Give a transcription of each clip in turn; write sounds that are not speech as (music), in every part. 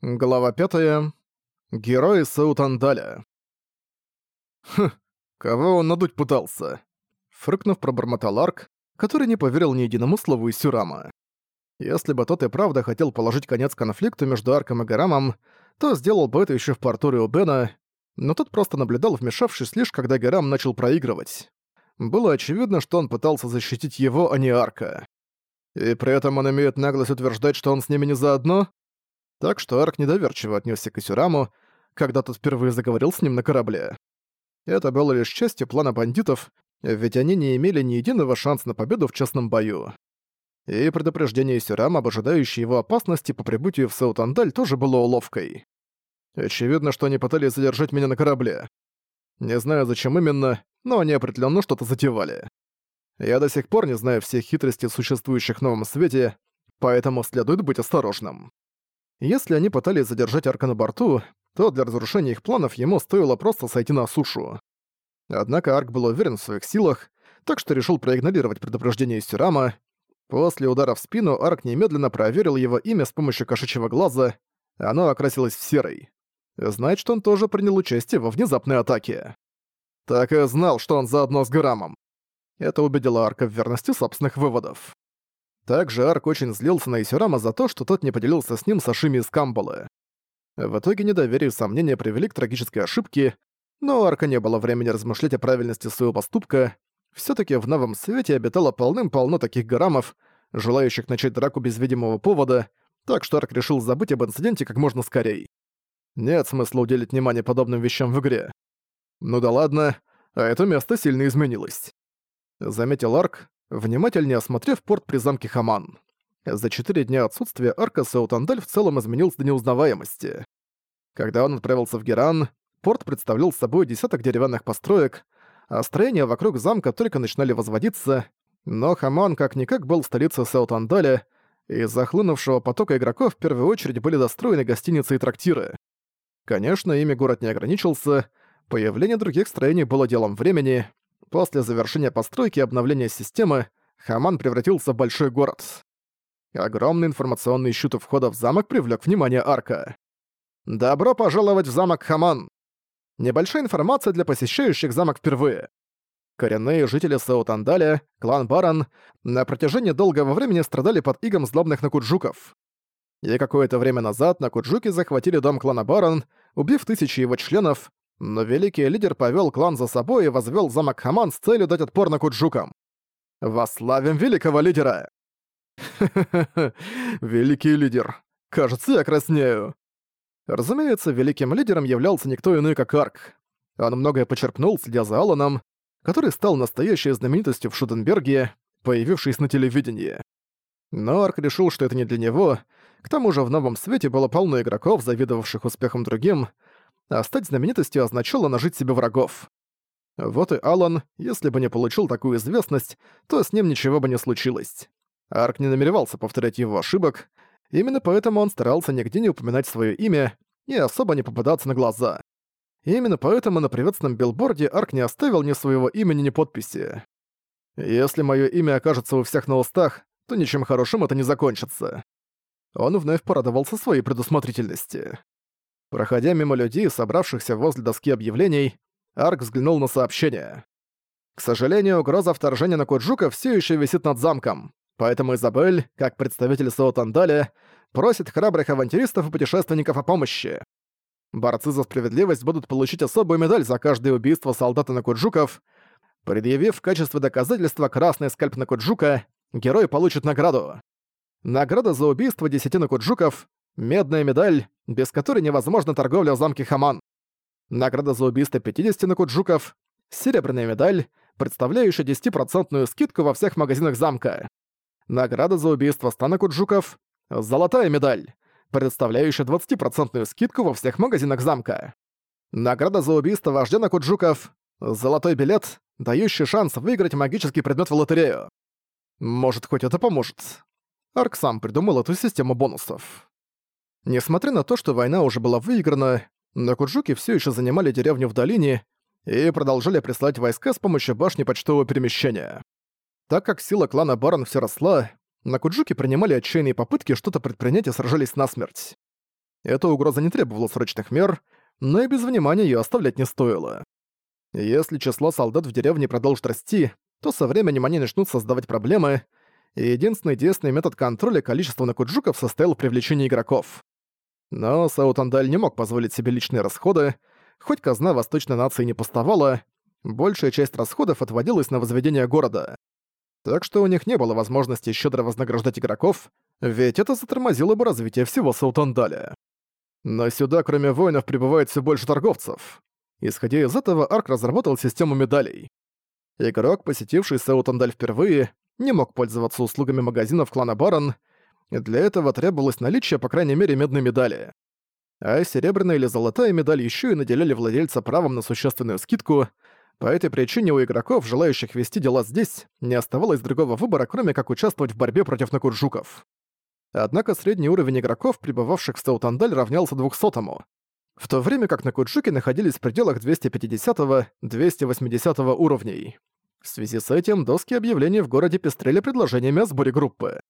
Глава 5. Герои Саутандаля. Хм, кого он надуть пытался? Фрыкнув, пробормотал Арк, который не поверил ни единому слову из Сюрама. Если бы тот и правда хотел положить конец конфликту между Арком и Гарамом, то сделал бы это еще в порту Риубена, но тот просто наблюдал, вмешавшись лишь, когда Гарам начал проигрывать. Было очевидно, что он пытался защитить его, а не Арка. И при этом он имеет наглость утверждать, что он с ними не заодно? Так что Арк недоверчиво отнесся к Исюраму, когда тот впервые заговорил с ним на корабле. Это было лишь частью плана бандитов, ведь они не имели ни единого шанса на победу в честном бою. И предупреждение Исюрама об ожидающей его опасности по прибытию в Саутандаль тоже было уловкой. Очевидно, что они пытались задержать меня на корабле. Не знаю, зачем именно, но они определенно что-то затевали. Я до сих пор не знаю всех хитростей, существующих в новом свете, поэтому следует быть осторожным. Если они пытались задержать Арка на борту, то для разрушения их планов ему стоило просто сойти на сушу. Однако Арк был уверен в своих силах, так что решил проигнорировать предупреждение Сюрама. После удара в спину Арк немедленно проверил его имя с помощью кошачьего глаза, оно окрасилось в серый. Значит, он тоже принял участие во внезапной атаке. Так и знал, что он заодно с Грамом. Это убедило Арка в верности собственных выводов. Также Арк очень злился на Исюрама за то, что тот не поделился с ним сашими из Камбалы. В итоге недоверие и сомнения привели к трагической ошибке, но у Арка не было времени размышлять о правильности своего поступка. все таки в новом свете обитало полным-полно таких гарамов, желающих начать драку без видимого повода, так что Арк решил забыть об инциденте как можно скорее. Нет смысла уделить внимание подобным вещам в игре. Ну да ладно, а это место сильно изменилось. Заметил Арк, внимательнее осмотрев порт при замке Хаман. За четыре дня отсутствия Арка Саутандаль в целом изменился до неузнаваемости. Когда он отправился в Геран, порт представлял собой десяток деревянных построек, а строения вокруг замка только начинали возводиться, но Хаман как-никак был столицей Саутандаля, и из захлынувшего потока игроков в первую очередь были достроены гостиницы и трактиры. Конечно, ими город не ограничился, появление других строений было делом времени, После завершения постройки и обновления системы, Хаман превратился в большой город. Огромный информационный щит у входа в замок привлек внимание Арка. «Добро пожаловать в замок Хаман!» Небольшая информация для посещающих замок впервые. Коренные жители Саутандаля, клан Баран, на протяжении долгого времени страдали под игом злобных накуджуков. И какое-то время назад накуджуки захватили дом клана Баран, убив тысячи его членов, но великий лидер повел клан за собой и возвел замок Хаман с целью дать отпор на Куджукам. «Восславим великого лидера!» (laughs) великий лидер. Кажется, я краснею. Разумеется, великим лидером являлся никто иной, как Арк. Он многое почерпнул, следя за Алланом, который стал настоящей знаменитостью в Шуденберге, появившись на телевидении. Но Арк решил, что это не для него, к тому же в новом свете было полно игроков, завидовавших успехам другим, а стать знаменитостью означало нажить себе врагов. Вот и Алан, если бы не получил такую известность, то с ним ничего бы не случилось. Арк не намеревался повторять его ошибок, именно поэтому он старался нигде не упоминать свое имя и особо не попадаться на глаза. И именно поэтому на приветственном билборде Арк не оставил ни своего имени, ни подписи. Если мое имя окажется у всех на устах, то ничем хорошим это не закончится. Он вновь порадовался своей предусмотрительности. Проходя мимо людей, собравшихся возле доски объявлений, Арк взглянул на сообщение. К сожалению, угроза вторжения на Куджука все еще висит над замком, поэтому Изабель, как представитель Саутандаля, просит храбрых авантюристов и путешественников о помощи. Борцы за справедливость будут получить особую медаль за каждое убийство солдата на Куджуков. Предъявив в качестве доказательства красный скальп на Куджука, герой получит награду. Награда за убийство десяти накуджуков Медная медаль, без которой невозможна торговля в замке Хаман. Награда за убийство 50 накуджуков. Серебряная медаль, представляющая 10% скидку во всех магазинах замка. Награда за убийство 100 накуджуков. Золотая медаль, представляющая 20% скидку во всех магазинах замка. Награда за убийство вождя накуджуков. Золотой билет, дающий шанс выиграть магический предмет в лотерею. Может, хоть это поможет. Арк сам придумал эту систему бонусов. Несмотря на то, что война уже была выиграна, Накуджуки все еще занимали деревню в долине и продолжали прислать войска с помощью башни почтового перемещения. Так как сила клана Барон все росла, Накуджуки принимали отчаянные попытки что-то предпринять и сражались насмерть. Эта угроза не требовала срочных мер, но и без внимания её оставлять не стоило. Если число солдат в деревне продолжит расти, то со временем они начнут создавать проблемы, и единственный действенный метод контроля количества накуджуков состоял в привлечении игроков. Но Саутандаль не мог позволить себе личные расходы, хоть казна Восточной нации не пустовала, большая часть расходов отводилась на возведение города. Так что у них не было возможности щедро вознаграждать игроков, ведь это затормозило бы развитие всего Саутандаля. Но сюда, кроме воинов, прибывает все больше торговцев. Исходя из этого, Арк разработал систему медалей. Игрок, посетивший Саутандаль впервые, не мог пользоваться услугами магазинов клана Барон, и для этого требовалось наличие, по крайней мере, медной медали. А серебряная или золотая медаль еще и наделяли владельца правом на существенную скидку, по этой причине у игроков, желающих вести дела здесь, не оставалось другого выбора, кроме как участвовать в борьбе против накуржуков. Однако средний уровень игроков, прибывавших в Стаутандаль, равнялся 200-му, в то время как накуджуки находились в пределах 250-280 уровней. В связи с этим доски объявлений в городе пестрели предложениями о сборе группы.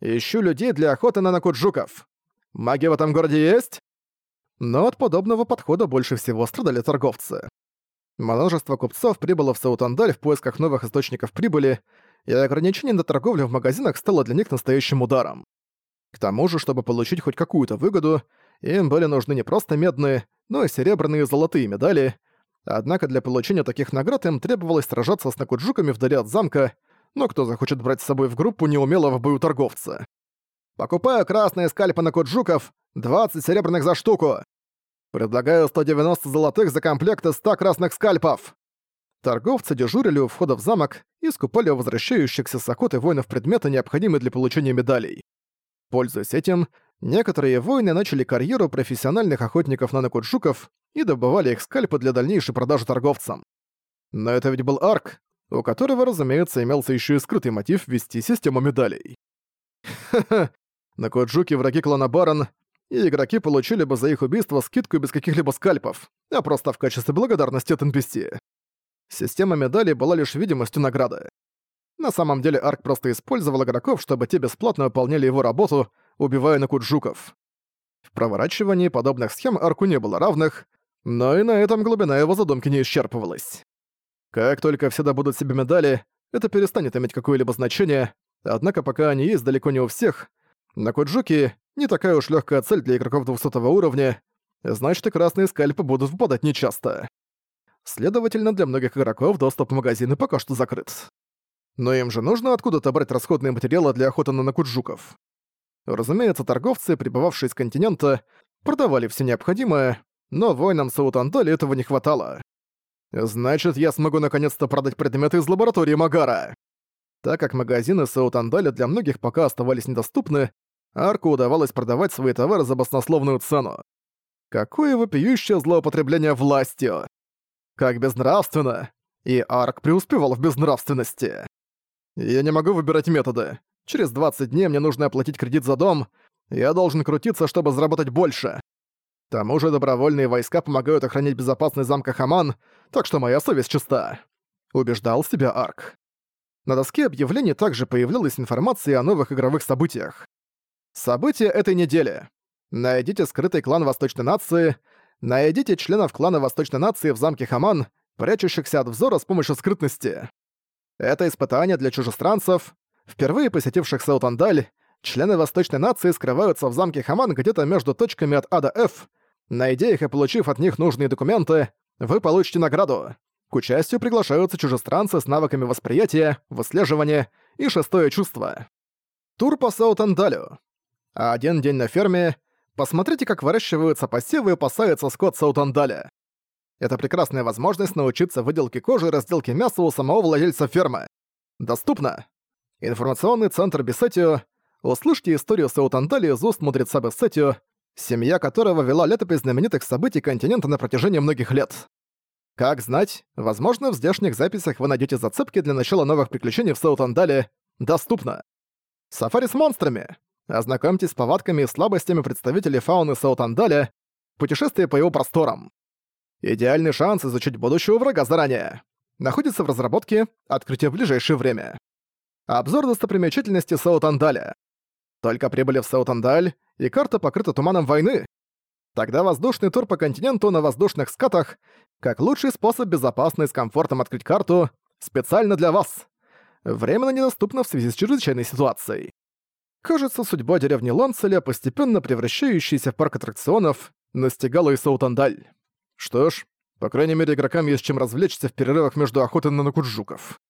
«Ищу людей для охоты на накуджуков. Маги в этом городе есть?» Но от подобного подхода больше всего страдали торговцы. Множество купцов прибыло в Саутандаль в поисках новых источников прибыли, и ограничение на торговлю в магазинах стало для них настоящим ударом. К тому же, чтобы получить хоть какую-то выгоду, им были нужны не просто медные, но и серебряные и золотые медали, однако для получения таких наград им требовалось сражаться с накуджуками вдали от замка, но кто захочет брать с собой в группу неумелого в бою торговца? «Покупаю красные скальпы накуджуков, 20 серебряных за штуку!» Предлагаю 190 золотых за комплект из 100 красных скальпов!» Торговцы дежурили у входа в замок и скупали у возвращающихся с охоты воинов предметы, необходимые для получения медалей. Пользуясь этим, некоторые воины начали карьеру профессиональных охотников на накуджуков и добывали их скальпы для дальнейшей продажи торговцам. Но это ведь был арк, у которого, разумеется, имелся еще и скрытый мотив ввести систему медалей. Ха-ха, накуджуки враги клана Барон, и игроки получили бы за их убийство скидку без каких-либо скальпов, а просто в качестве благодарности от NPC. Система медалей была лишь видимостью награды. На самом деле Арк просто использовал игроков, чтобы те бесплатно выполняли его работу, убивая накуджуков. В проворачивании подобных схем Арку не было равных, но и на этом глубина его задумки не исчерпывалась. Как только все добудут себе медали, это перестанет иметь какое-либо значение, однако пока они есть далеко не у всех, Накуджуки не такая уж легкая цель для игроков 200 уровня, значит и красные скальпы будут выпадать нечасто. Следовательно, для многих игроков доступ в магазины пока что закрыт. Но им же нужно откуда-то брать расходные материалы для охоты на накуджуков. Разумеется, торговцы, прибывавшие с континента, продавали все необходимое, но воинам Саутандали этого не хватало. Значит, я смогу наконец-то продать предметы из лаборатории Магара. Так как магазины Саутандаля для многих пока оставались недоступны, Арку удавалось продавать свои товары за баснословную цену. Какое вопиющее злоупотребление властью! Как безнравственно! И Арк преуспевал в безнравственности. Я не могу выбирать методы. Через 20 дней мне нужно оплатить кредит за дом, я должен крутиться, чтобы заработать больше. К тому же добровольные войска помогают охранять безопасность замка Хаман, так что моя совесть чиста. Убеждал себя Арк. На доске объявлений также появлялась информация о новых игровых событиях. События этой недели. Найдите скрытый клан Восточной Нации, найдите членов клана Восточной Нации в замке Хаман, прячущихся от взора с помощью скрытности. Это испытание для чужестранцев. Впервые посетивших Саутандаль, члены Восточной Нации скрываются в замке Хаман где-то между точками от А до Ф. Найдя их и получив от них нужные документы, вы получите награду. К участию приглашаются чужестранцы с навыками восприятия, выслеживания и шестое чувство. Тур по Саутандалю один день на ферме. Посмотрите, как выращиваются посевы и пасается скот Саутандаля. Это прекрасная возможность научиться выделке кожи и разделке мяса у самого владельца фермы. Доступно. Информационный центр Бесетио. Услышьте историю Саутандали из уст мудреца Бесетио, семья которого вела летопись знаменитых событий континента на протяжении многих лет. Как знать, возможно, в здешних записях вы найдете зацепки для начала новых приключений в Саутандале. Доступно. Сафари с монстрами. Ознакомьтесь с повадками и слабостями представителей фауны Саутандаля, путешествие по его просторам. Идеальный шанс изучить будущего врага заранее. Находится в разработке, открытие в ближайшее время. Обзор достопримечательности Саутандаля. Только прибыли в Саутандаль, и карта покрыта туманом войны. Тогда воздушный тур по континенту на воздушных скатах как лучший способ безопасно и с комфортом открыть карту специально для вас. Временно недоступно в связи с чрезвычайной ситуацией. Кажется, судьба деревни Ланцеля, постепенно превращающейся в парк аттракционов, настигала и Саутандаль. Что ж, по крайней мере, игрокам есть чем развлечься в перерывах между охотой на накуджуков.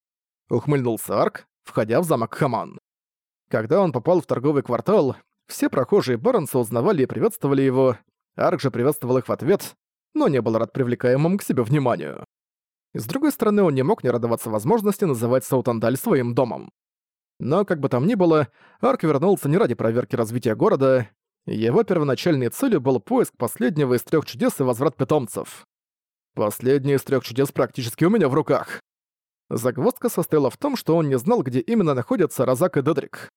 Ухмыльнулся Арк, входя в замок Хаман. Когда он попал в торговый квартал, все прохожие Баронса узнавали и приветствовали его, Арк же приветствовал их в ответ, но не был рад привлекаемому к себе вниманию. С другой стороны, он не мог не радоваться возможности называть Саутандаль своим домом. Но, как бы там ни было, Арк вернулся не ради проверки развития города, его первоначальной целью был поиск последнего из трех чудес и возврат питомцев. Последний из трех чудес практически у меня в руках. Загвоздка состояла в том, что он не знал, где именно находятся Розак и Дедрик.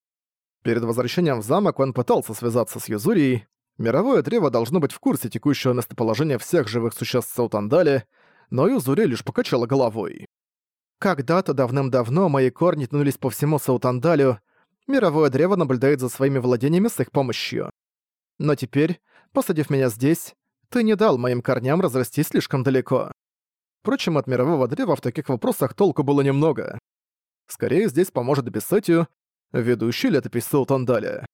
Перед возвращением в замок он пытался связаться с Юзурией. Мировое древо должно быть в курсе текущего местоположения всех живых существ в Саутандале, но Юзури лишь покачала головой. Когда-то давным-давно мои корни тянулись по всему Саутандалю, мировое древо наблюдает за своими владениями с их помощью. Но теперь, посадив меня здесь, ты не дал моим корням разрасти слишком далеко. Впрочем, от мирового древа в таких вопросах толку было немного. Скорее, здесь поможет Бессетию, ведущий летопись Саутандаля.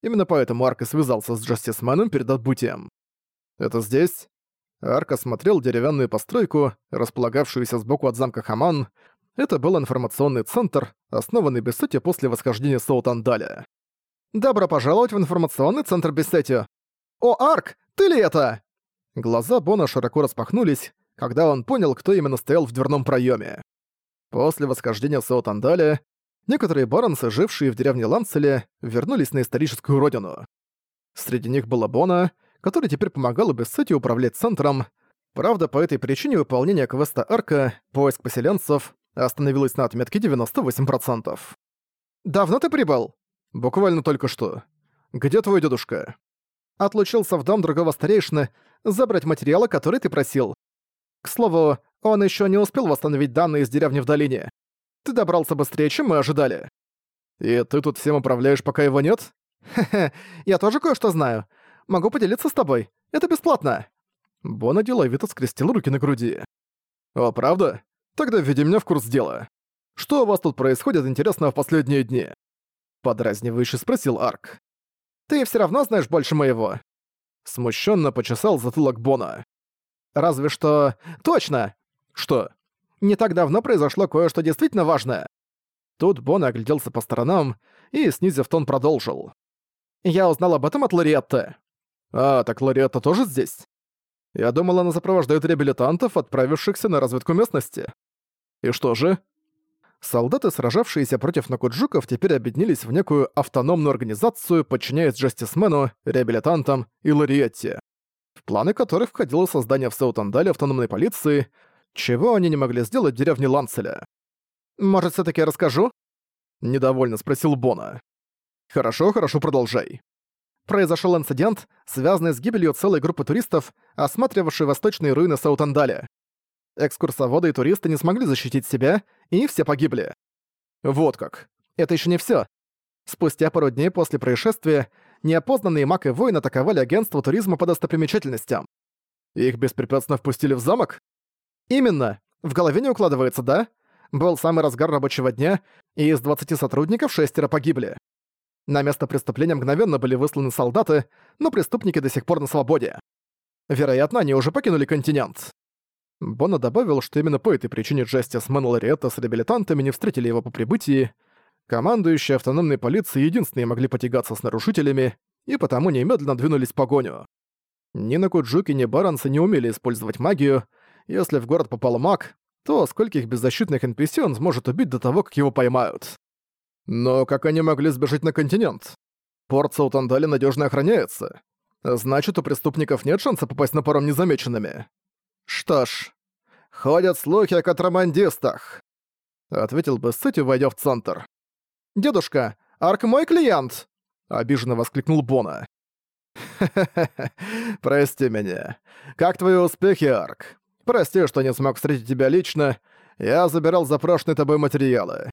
Именно поэтому Арк и связался с Джастисменом перед отбытием. Это здесь? Арк осмотрел деревянную постройку, располагавшуюся сбоку от замка Хаман. Это был информационный центр, основанный Бессети после восхождения Саутандаля. «Добро пожаловать в информационный центр Бессетию!» «О, Арк, ты ли это?» Глаза Бона широко распахнулись, когда он понял, кто именно стоял в дверном проеме. После восхождения Саутандаля некоторые баронцы, жившие в деревне Ланцеле, вернулись на историческую родину. Среди них была Бона, который теперь помогал Бессети управлять центром. Правда, по этой причине выполнение квеста Арка «Поиск поселенцев» остановилось на отметке 98%. «Давно ты прибыл?» «Буквально только что. Где твой дедушка?» «Отлучился в дом другого старейшины забрать материалы, которые ты просил. К слову, он еще не успел восстановить данные из деревни в долине. Ты добрался быстрее, чем мы ожидали. И ты тут всем управляешь, пока его нет? Хе-хе, я тоже кое-что знаю. Могу поделиться с тобой. Это бесплатно. Бона деловито скрестил руки на груди. О, правда? Тогда введи меня в курс дела. Что у вас тут происходит интересного в последние дни? Подразнивающе спросил Арк. Ты все равно знаешь больше моего. Смущенно почесал затылок Бона. Разве что... Точно! Что? Не так давно произошло кое-что действительно важное. Тут Бон огляделся по сторонам и, снизив тон, продолжил. Я узнал об этом от Лориетты. А, так Лориетта тоже здесь? Я думал, она сопровождает реабилитантов, отправившихся на разведку местности. И что же? Солдаты, сражавшиеся против Накуджуков, теперь объединились в некую автономную организацию, подчиняясь Джастисмену, реабилитантам и Лориетте в планы которых входило создание в Саутандале автономной полиции, чего они не могли сделать в деревне Ланцеля. «Может, все таки расскажу?» — недовольно спросил Бона. «Хорошо, хорошо, продолжай». Произошел инцидент, связанный с гибелью целой группы туристов, осматривавшей восточные руины Саутандаля. Экскурсоводы и туристы не смогли защитить себя, и все погибли. Вот как. Это еще не все. Спустя пару дней после происшествия неопознанные маг и воин атаковали агентство туризма по достопримечательностям. Их беспрепятственно впустили в замок? Именно. В голове не укладывается, да? Был самый разгар рабочего дня, и из 20 сотрудников шестеро погибли. На место преступления мгновенно были высланы солдаты, но преступники до сих пор на свободе. Вероятно, они уже покинули континент. Бона добавил, что именно по этой причине Джастис Мэн с реабилитантами не встретили его по прибытии, Командующие автономной полиции единственные могли потягаться с нарушителями, и потому немедленно двинулись в погоню. Ни Накуджуки, ни Баронсы не умели использовать магию. Если в город попал маг, то скольких беззащитных NPC он сможет убить до того, как его поймают. Но как они могли сбежать на континент? Порт Саутандали надежно охраняется. Значит, у преступников нет шанса попасть на паром незамеченными. Что ж, ходят слухи о контрабандистах, ответил Бессети, войдя в центр. «Дедушка, Арк мой клиент!» — обиженно воскликнул Бона. «Ха-ха-ха, (laughs) прости меня. Как твои успехи, Арк? Прости, что не смог встретить тебя лично. Я забирал запрошенные тобой материалы.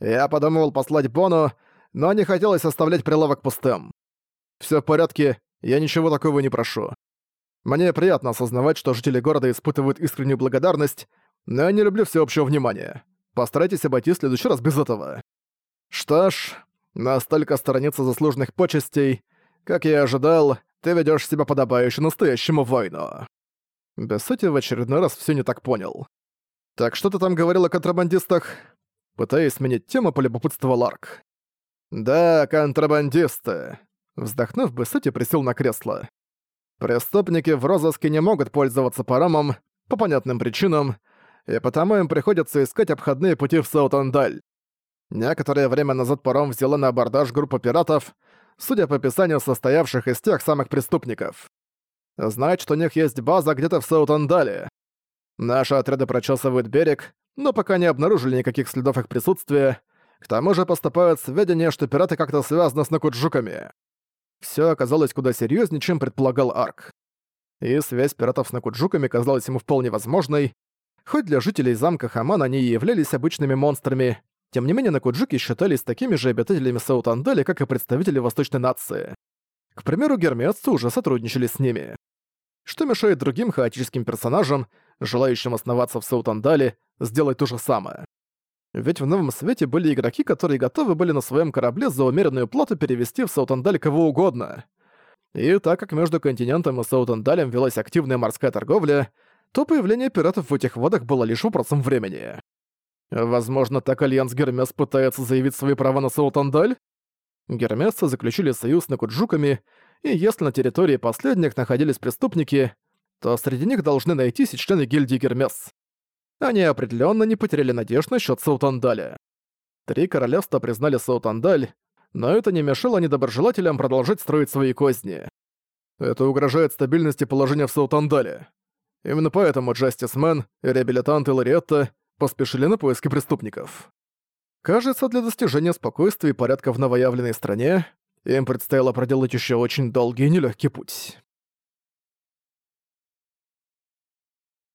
Я подумывал послать Бону, но не хотелось оставлять прилавок пустым. Всё в порядке, я ничего такого не прошу. Мне приятно осознавать, что жители города испытывают искреннюю благодарность, но я не люблю всеобщего внимания. Постарайтесь обойти в следующий раз без этого. Что ж, настолько сторониться заслуженных почестей, как я и ожидал, ты ведёшь себя подобающе настоящему воину. Бессоти в очередной раз всё не так понял. Так что ты там говорил о контрабандистах? Пытаясь сменить тему, полюбопытствовал Арк. Да, контрабандисты. Вздохнув, Бессоти присел на кресло. Преступники в розыске не могут пользоваться паромом, по понятным причинам, и потому им приходится искать обходные пути в Саутандаль. Некоторое время назад паром взяла на абордаж группа пиратов, судя по описанию состоявших из тех самых преступников. Знать, что у них есть база где-то в Саутандале. Наши отряды прочесывают берег, но пока не обнаружили никаких следов их присутствия. К тому же поступают сведения, что пираты как-то связаны с Накуджуками. Все оказалось куда серьезнее, чем предполагал Арк. И связь пиратов с Накуджуками казалась ему вполне возможной, Хоть для жителей замка Хаман они и являлись обычными монстрами, тем не менее Накуджуки считались такими же обитателями Саутандали, как и представители восточной нации. К примеру, гермесцы уже сотрудничали с ними. Что мешает другим хаотическим персонажам, желающим основаться в Саутандале, сделать то же самое? Ведь в Новом Свете были игроки, которые готовы были на своем корабле за умеренную плату перевезти в Саутандаль кого угодно. И так как между континентом и Саутандалем велась активная морская торговля, то появление пиратов в этих водах было лишь вопросом времени. Возможно, так Альянс Гермес пытается заявить свои права на Саутандаль? Гермесцы заключили союз с Накуджуками, и если на территории последних находились преступники, то среди них должны найтись и члены гильдии Гермес. Они определенно не потеряли надежд насчет Саутандаля. Три королевства признали Саутандаль, но это не мешало недоброжелателям продолжать строить свои козни. Это угрожает стабильности положения в Саутандале. Именно поэтому Джастис Мэн, реабилитант и Лоретта поспешили на поиски преступников. Кажется, для достижения спокойствия и порядка в новоявленной стране им предстояло проделать еще очень долгий и нелегкий путь.